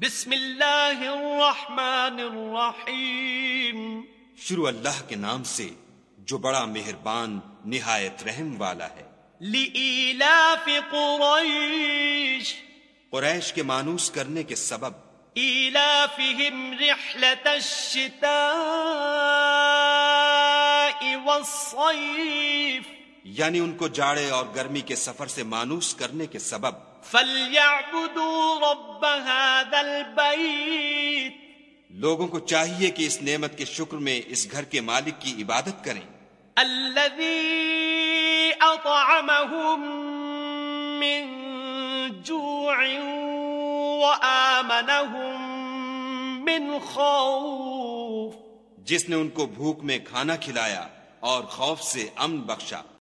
بسم اللہ الرحمن الرحیم۔ شروع اللہ کے نام سے جو بڑا مہربان نہایت رحم والا ہے۔ لإیلاف قریش۔ قریش کے مانوس کرنے کے سبب۔ إيلافهم رحلة الشتاء والصيف۔ یعنی ان کو جاڑے اور گرمی کے سفر سے مانوس کرنے کے سبب۔ فليعبدوا رب هذا البيت۔ لوگوں کو چاہیے کہ اس نعمت کے شکر میں اس گھر کے مالک کی عبادت کریں۔ الذي أطعمهم من جوع وآمنهم من خوف۔ جس نے ان کو بھوک میں کھانا کھلایا اور خوف سے امن بخشا۔